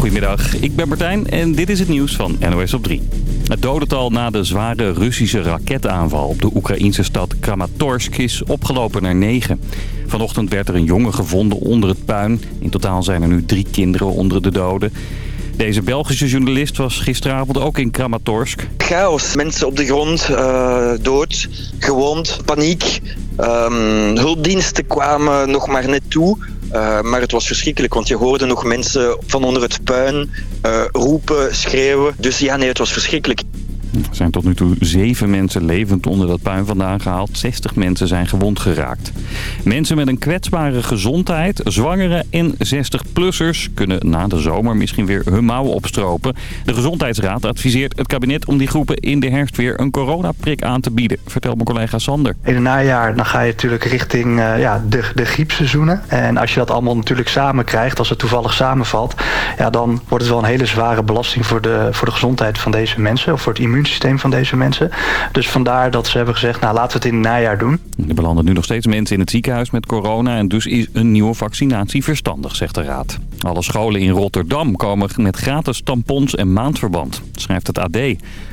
Goedemiddag, ik ben Martijn en dit is het nieuws van NOS op 3. Het dodental na de zware Russische raketaanval op de Oekraïnse stad Kramatorsk is opgelopen naar 9. Vanochtend werd er een jongen gevonden onder het puin. In totaal zijn er nu drie kinderen onder de doden. Deze Belgische journalist was gisteravond ook in Kramatorsk. Chaos, mensen op de grond, uh, dood, gewond, paniek. Um, hulpdiensten kwamen nog maar net toe. Uh, maar het was verschrikkelijk, want je hoorde nog mensen van onder het puin uh, roepen, schreeuwen. Dus ja, nee, het was verschrikkelijk. Er zijn tot nu toe zeven mensen levend onder dat puin vandaan gehaald. 60 mensen zijn gewond geraakt. Mensen met een kwetsbare gezondheid, zwangeren en 60-plussers... kunnen na de zomer misschien weer hun mouwen opstropen. De Gezondheidsraad adviseert het kabinet om die groepen in de herfst weer een coronaprik aan te bieden. Vertelt mijn collega Sander. In het najaar dan ga je natuurlijk richting uh, ja, de, de griepseizoenen. En als je dat allemaal natuurlijk samen krijgt, als het toevallig samenvalt... Ja, dan wordt het wel een hele zware belasting voor de, voor de gezondheid van deze mensen... of voor het immuun immuunsysteem van deze mensen. Dus vandaar dat ze hebben gezegd, nou laten we het in het najaar doen. Er belanden nu nog steeds mensen in het ziekenhuis met corona... en dus is een nieuwe vaccinatie verstandig, zegt de Raad. Alle scholen in Rotterdam komen met gratis tampons en maandverband, schrijft het AD.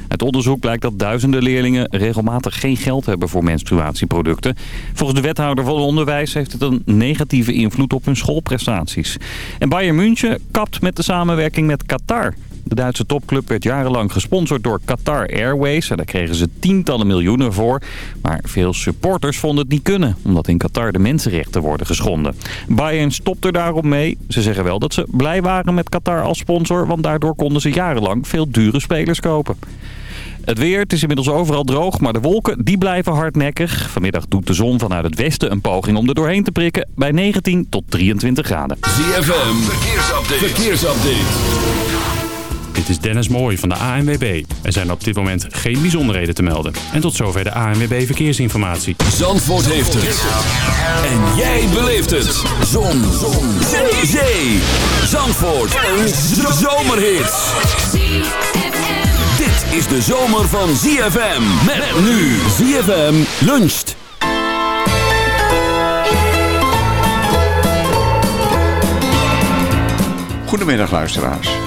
Uit onderzoek blijkt dat duizenden leerlingen regelmatig geen geld hebben voor menstruatieproducten. Volgens de wethouder van onderwijs heeft het een negatieve invloed op hun schoolprestaties. En Bayern München kapt met de samenwerking met Qatar. De Duitse topclub werd jarenlang gesponsord door Qatar Airways. En daar kregen ze tientallen miljoenen voor. Maar veel supporters vonden het niet kunnen. Omdat in Qatar de mensenrechten worden geschonden. Bayern stopt er daarom mee. Ze zeggen wel dat ze blij waren met Qatar als sponsor. Want daardoor konden ze jarenlang veel dure spelers kopen. Het weer, het is inmiddels overal droog, maar de wolken die blijven hardnekkig. Vanmiddag doet de zon vanuit het westen een poging om er doorheen te prikken bij 19 tot 23 graden. ZFM, verkeersupdate. verkeersupdate. Dit is Dennis Mooij van de ANWB. Er zijn op dit moment geen bijzonderheden te melden. En tot zover de ANWB Verkeersinformatie. Zandvoort heeft het. En jij beleeft het. Zon. Zon. Zee. Zee. Zandvoort. Een zomerhit. Dit is de zomer van ZFM. Met nu ZFM luncht. Goedemiddag luisteraars.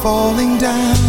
falling down.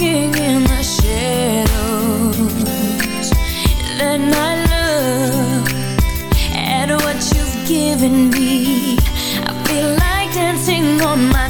in the shadows. Then I look at what you've given me. I feel like dancing on my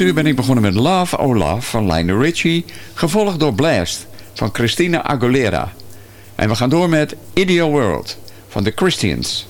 eerste ben ik begonnen met Love O Love van Lionel Richie... gevolgd door Blast van Christina Aguilera. En we gaan door met Ideal World van The Christians...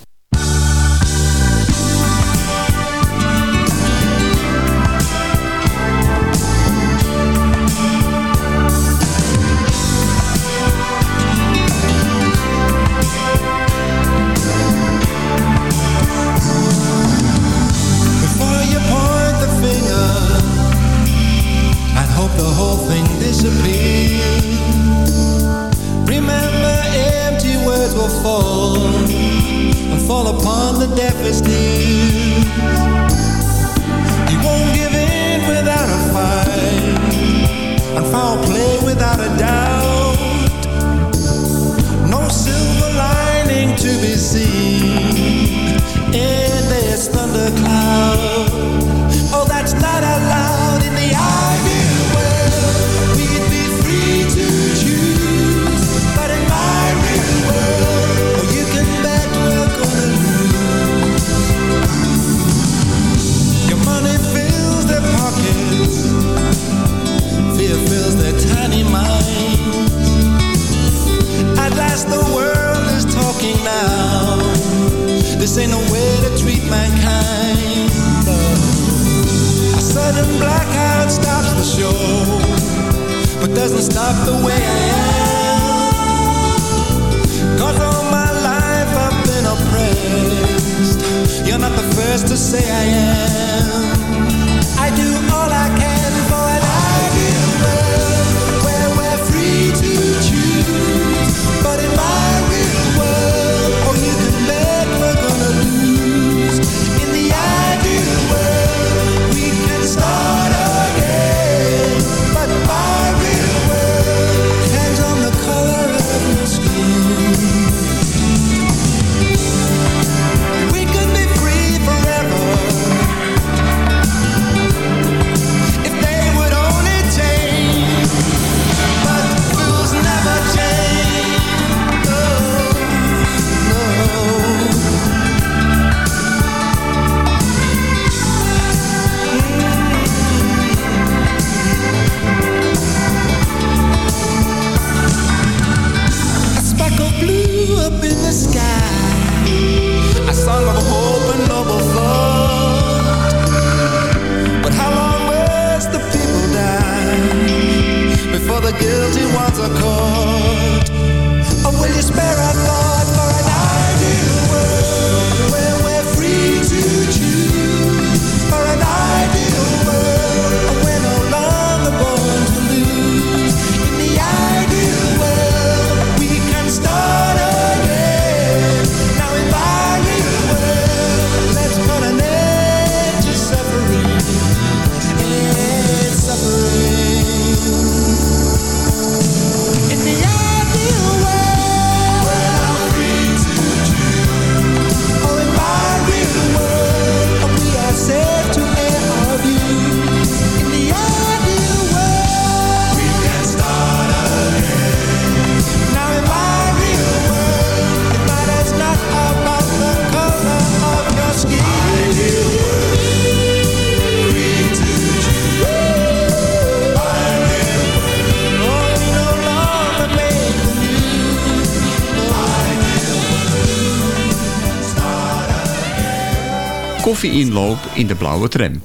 koffieinloop in de blauwe tram.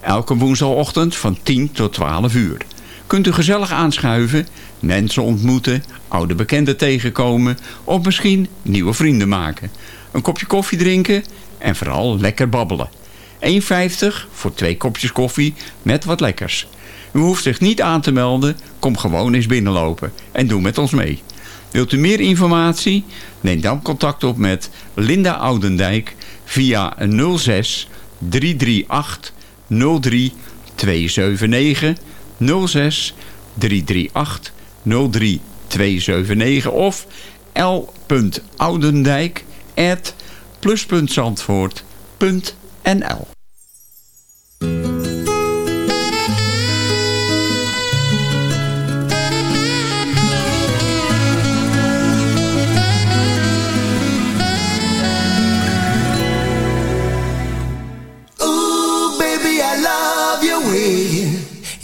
Elke woensdagochtend van 10 tot 12 uur. Kunt u gezellig aanschuiven, mensen ontmoeten, oude bekenden tegenkomen... of misschien nieuwe vrienden maken. Een kopje koffie drinken en vooral lekker babbelen. 1,50 voor twee kopjes koffie met wat lekkers. U hoeft zich niet aan te melden, kom gewoon eens binnenlopen en doe met ons mee. Wilt u meer informatie? Neem dan contact op met Linda Oudendijk via 06 338 03 279 06 338 03 279 of l.oudendijk at plus.zandvoort.nl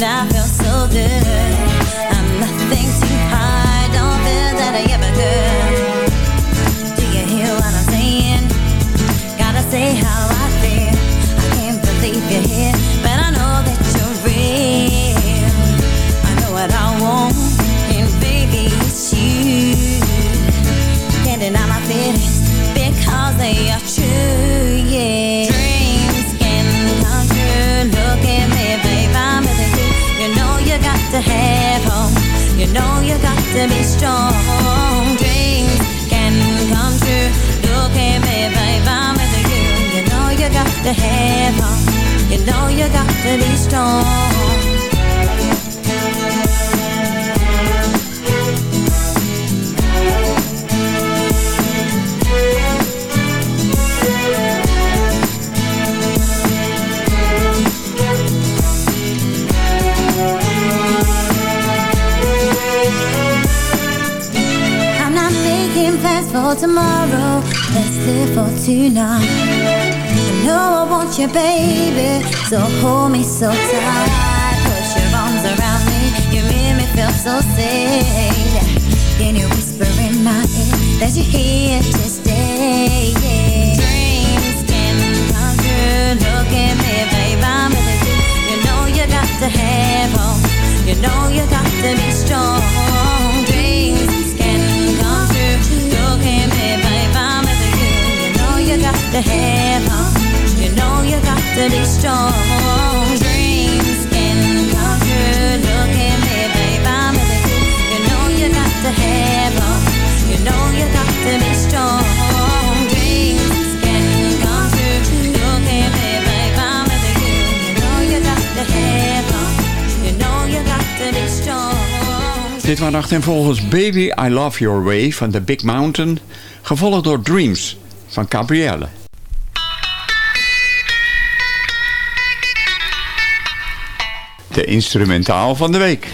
And I feel so good. I'm nothing to hide, don't feel that I ever. Do you hear what I'm saying? Gotta say how I have hope. You know you got to be strong. Dreams can come true. Look at me, babe, I'm with you. You know you got to have hope. You know you got to be strong. For tomorrow. Let's live for tonight. I know I want you, baby. So hold me so tight. Put your arms around me. You make me feel so safe. Then you whisper in my ear that you're here to stay. Yeah. Dreams can come true. Look at me, babe. I'm with you. You know you got to have hope. You know you got to be strong. Hope. You know you got at me, you. Know you got. You know you got. Dit waren achtereenvolgens Baby I Love Your Way van The Big Mountain, gevolgd door Dreams van Gabrielle. De instrumentaal van de week.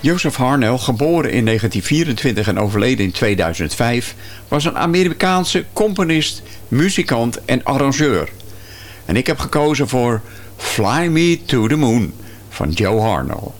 Joseph Harnell, geboren in 1924 en overleden in 2005, was een Amerikaanse componist, muzikant en arrangeur. En ik heb gekozen voor Fly Me to the Moon van Joe Harnell.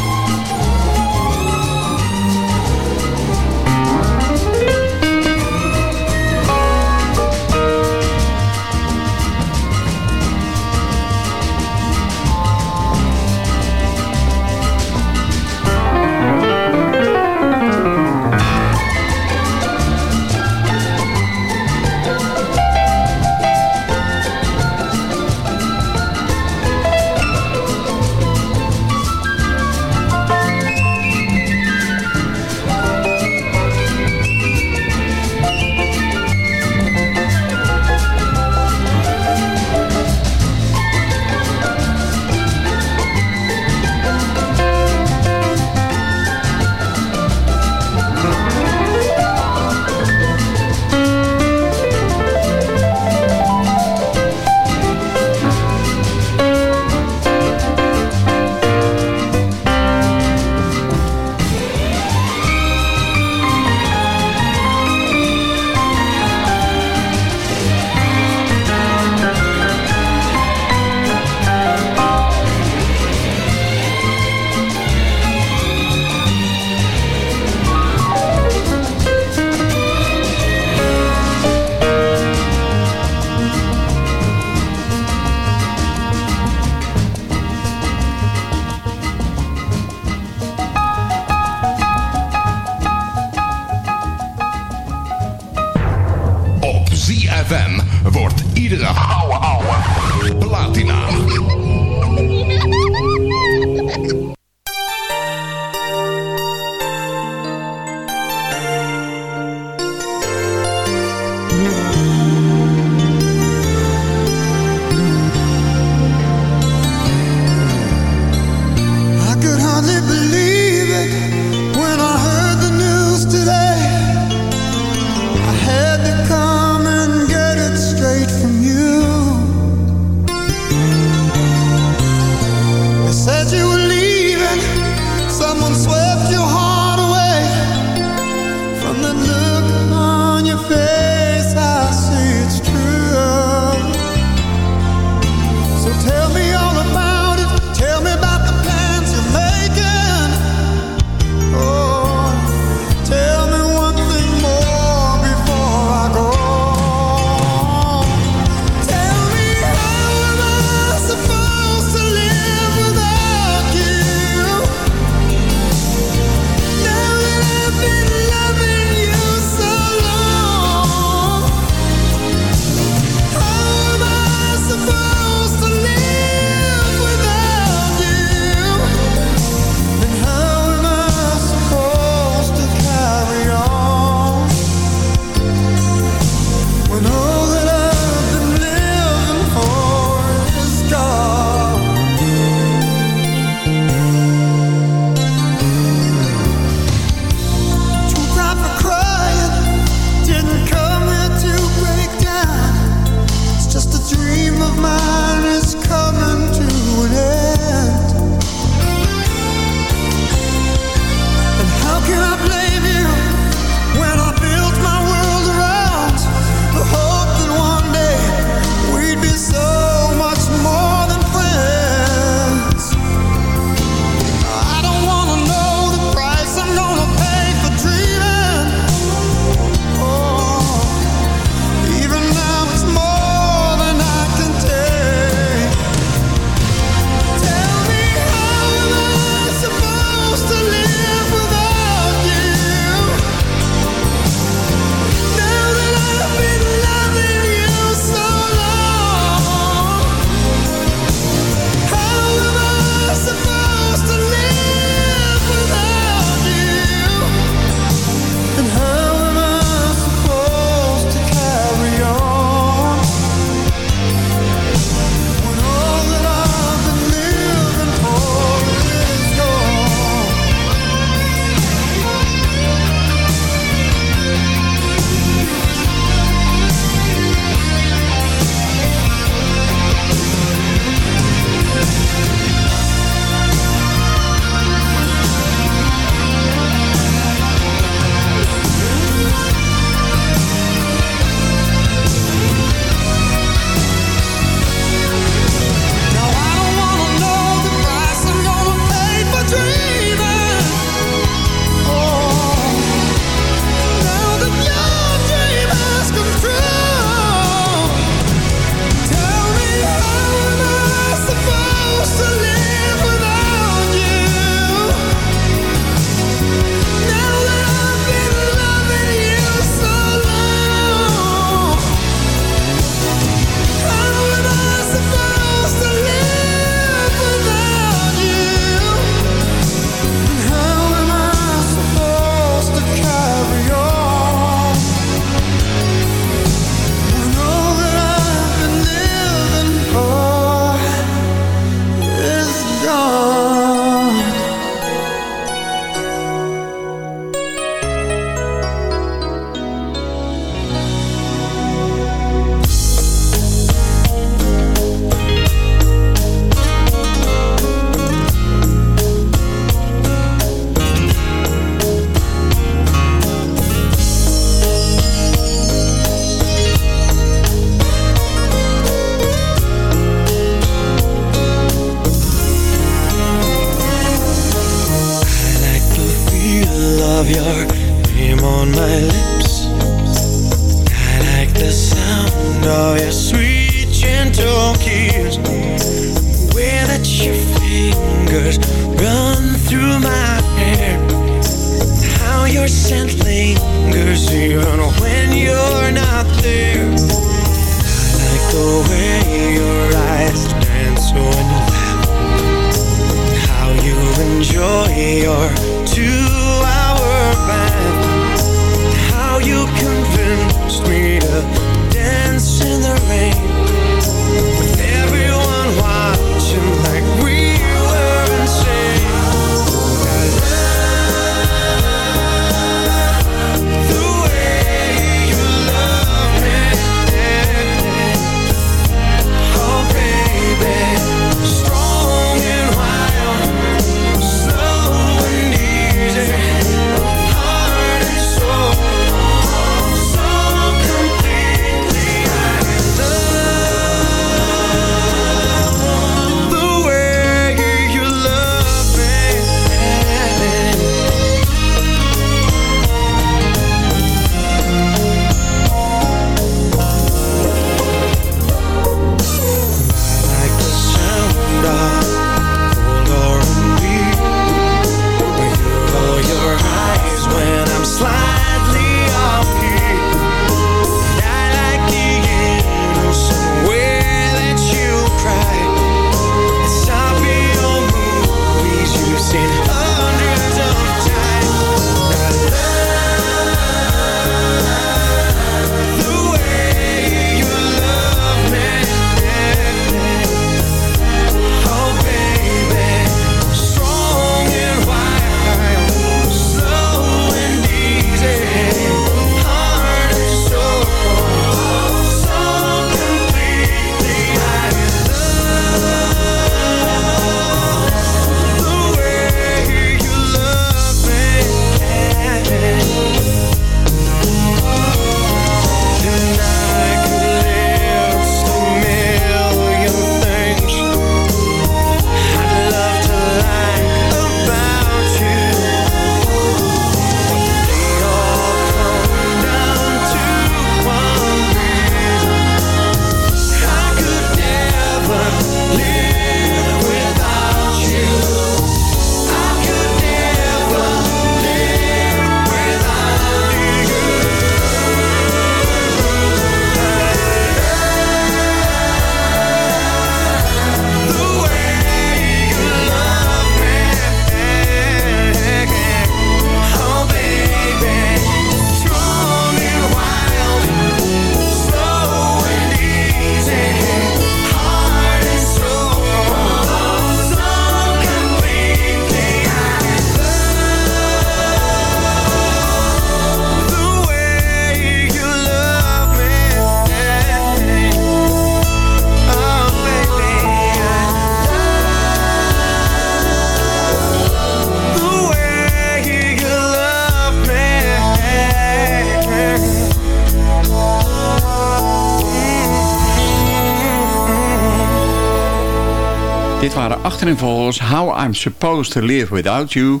Dit waren achterin How I'm Supposed to Live Without You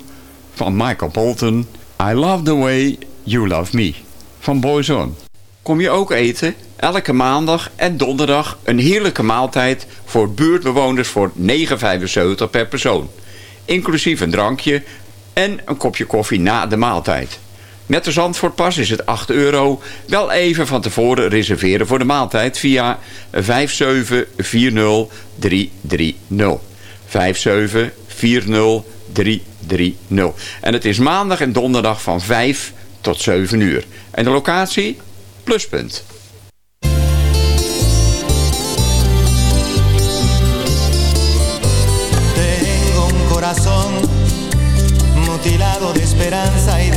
van Michael Bolton. I Love the Way You Love Me van Boyzone. Kom je ook eten? Elke maandag en donderdag een heerlijke maaltijd voor buurtbewoners voor 9,75 per persoon. Inclusief een drankje en een kopje koffie na de maaltijd. Met de Zandvoortpas is het 8 euro. Wel even van tevoren reserveren voor de maaltijd via 5740330. 5740330. En het is maandag en donderdag van 5 tot 7 uur. En de locatie? Pluspunt. Tengo un corazón mutilado de esperanza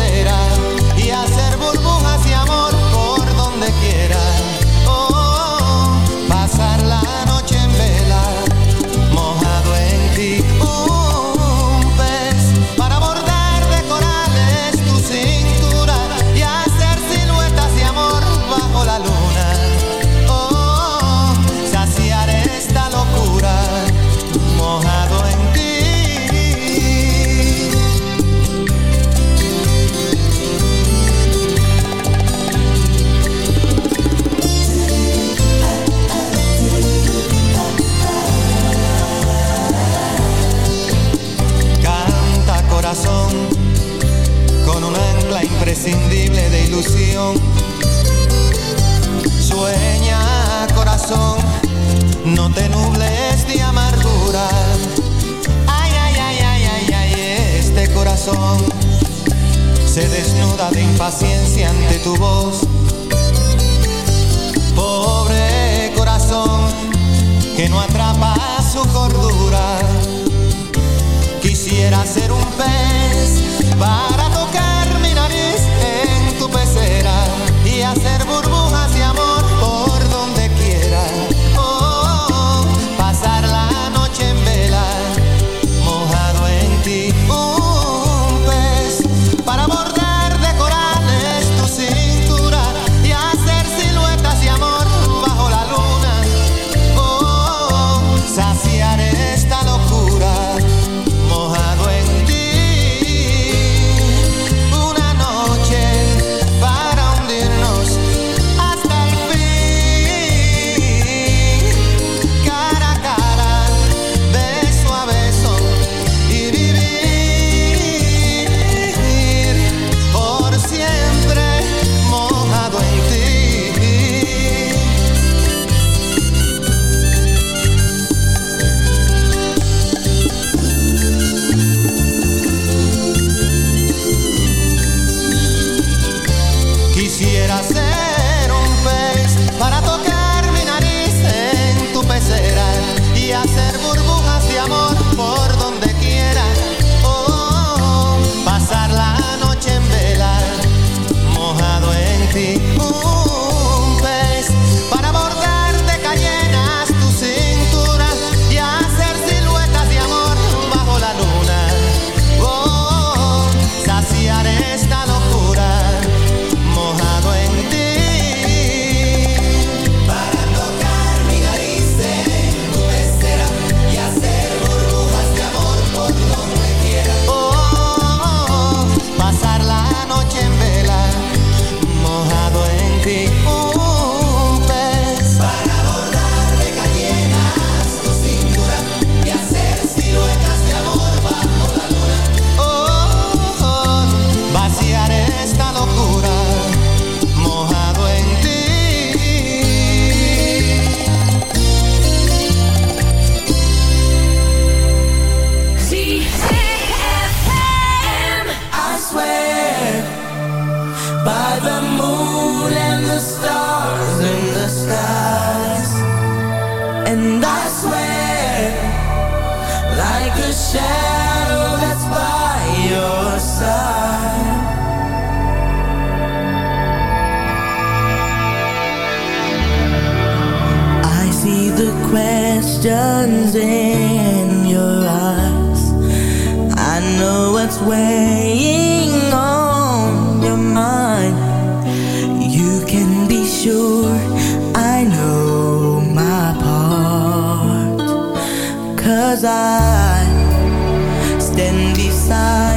en Cause I stand beside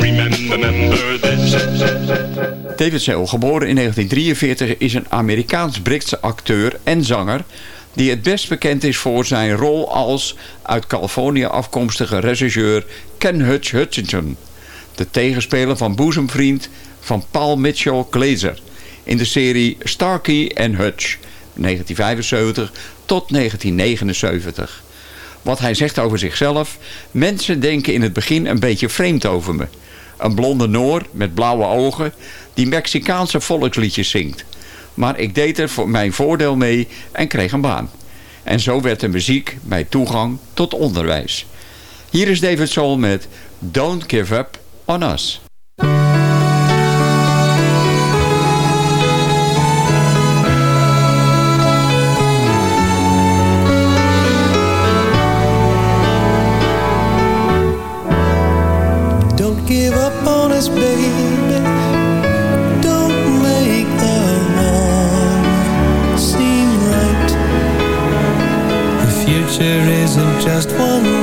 remember. David Sale, geboren in 1943, is een Amerikaans-Britse acteur en zanger die het best bekend is voor zijn rol als uit Californië afkomstige regisseur Ken Hutch Hutchinson. De tegenspeler van boezemvriend van Paul Mitchell Glazer in de serie Starkey Hutch 1975 tot 1979 wat hij zegt over zichzelf. Mensen denken in het begin een beetje vreemd over me. Een blonde Noor met blauwe ogen die Mexicaanse volksliedjes zingt. Maar ik deed er voor mijn voordeel mee en kreeg een baan. En zo werd de muziek mijn toegang tot onderwijs. Hier is David Soul met Don't Give Up On Us. isn't just one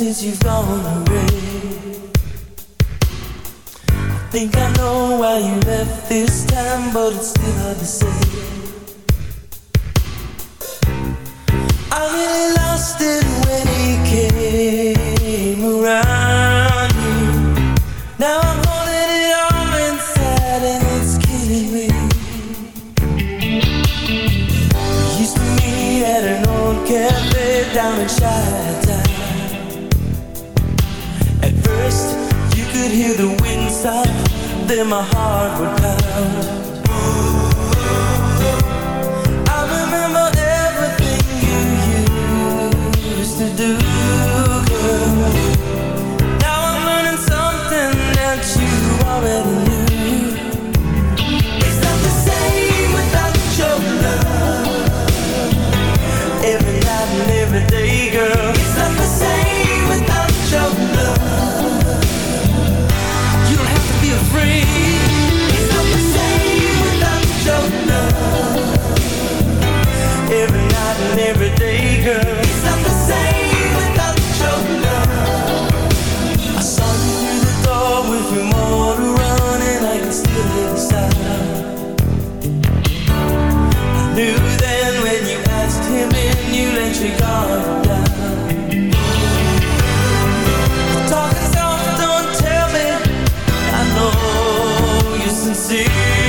since you've gone away. I think I know why you left this time, but it's still hard to say. I really lost it when he came around you. Now I'm holding it all inside and it's killing me. It used to meet at an old cafe down in Shire. Then my heart would pound. see.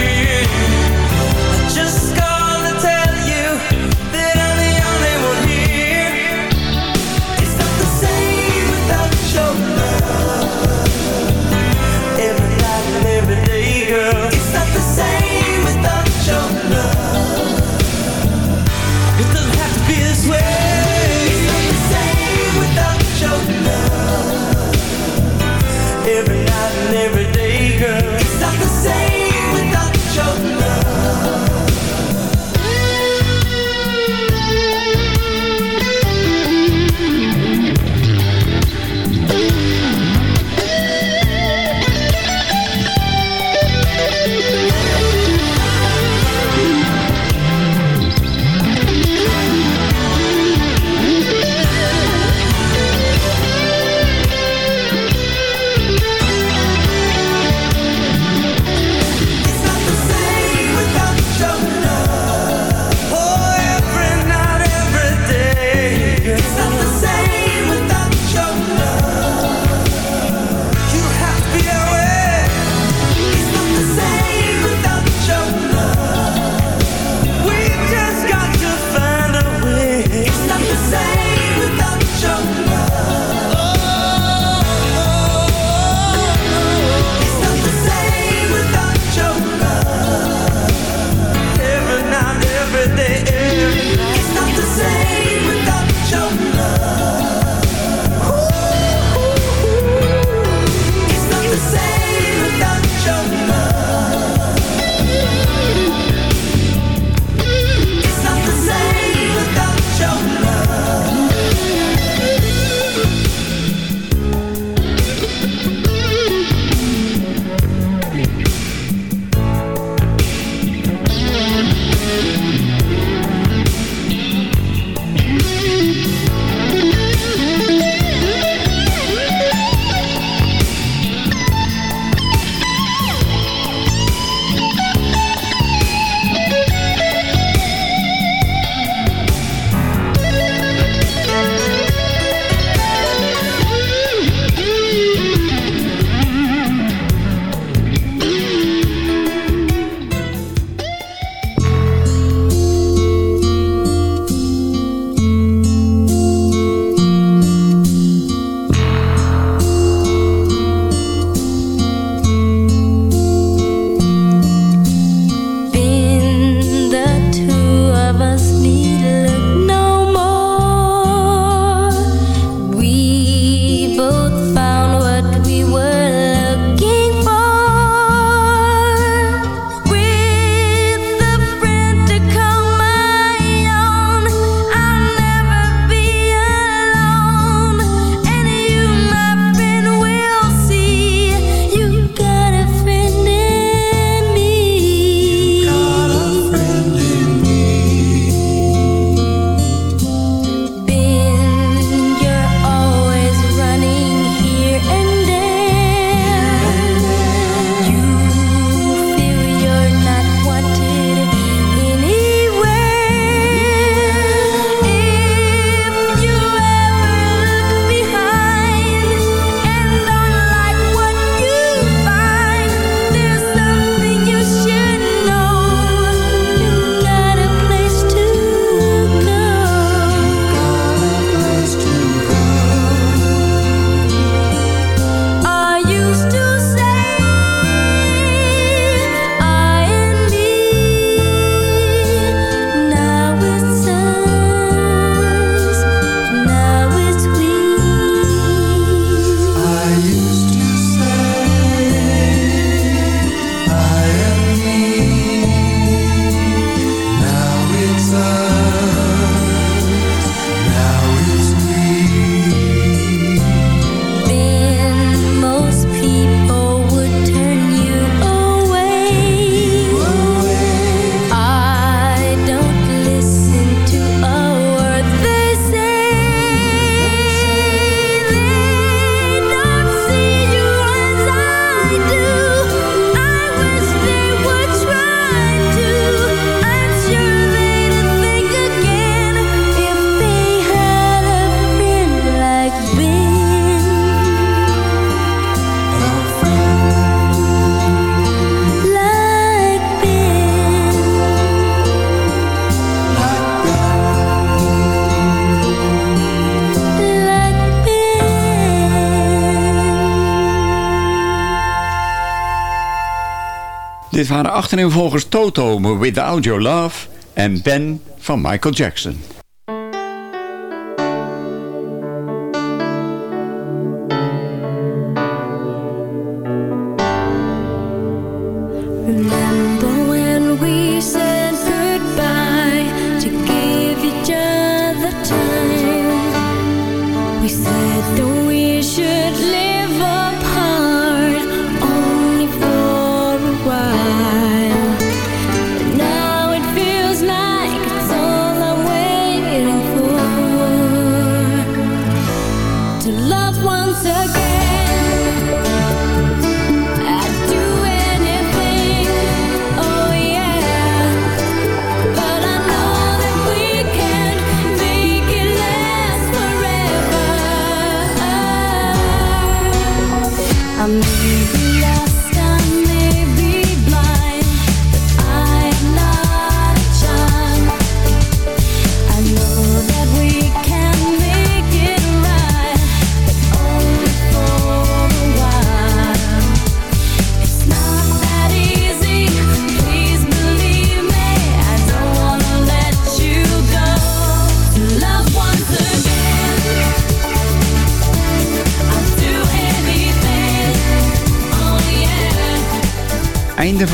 Waren achtereenvolgens Toto met Without Your Love en Ben van Michael Jackson.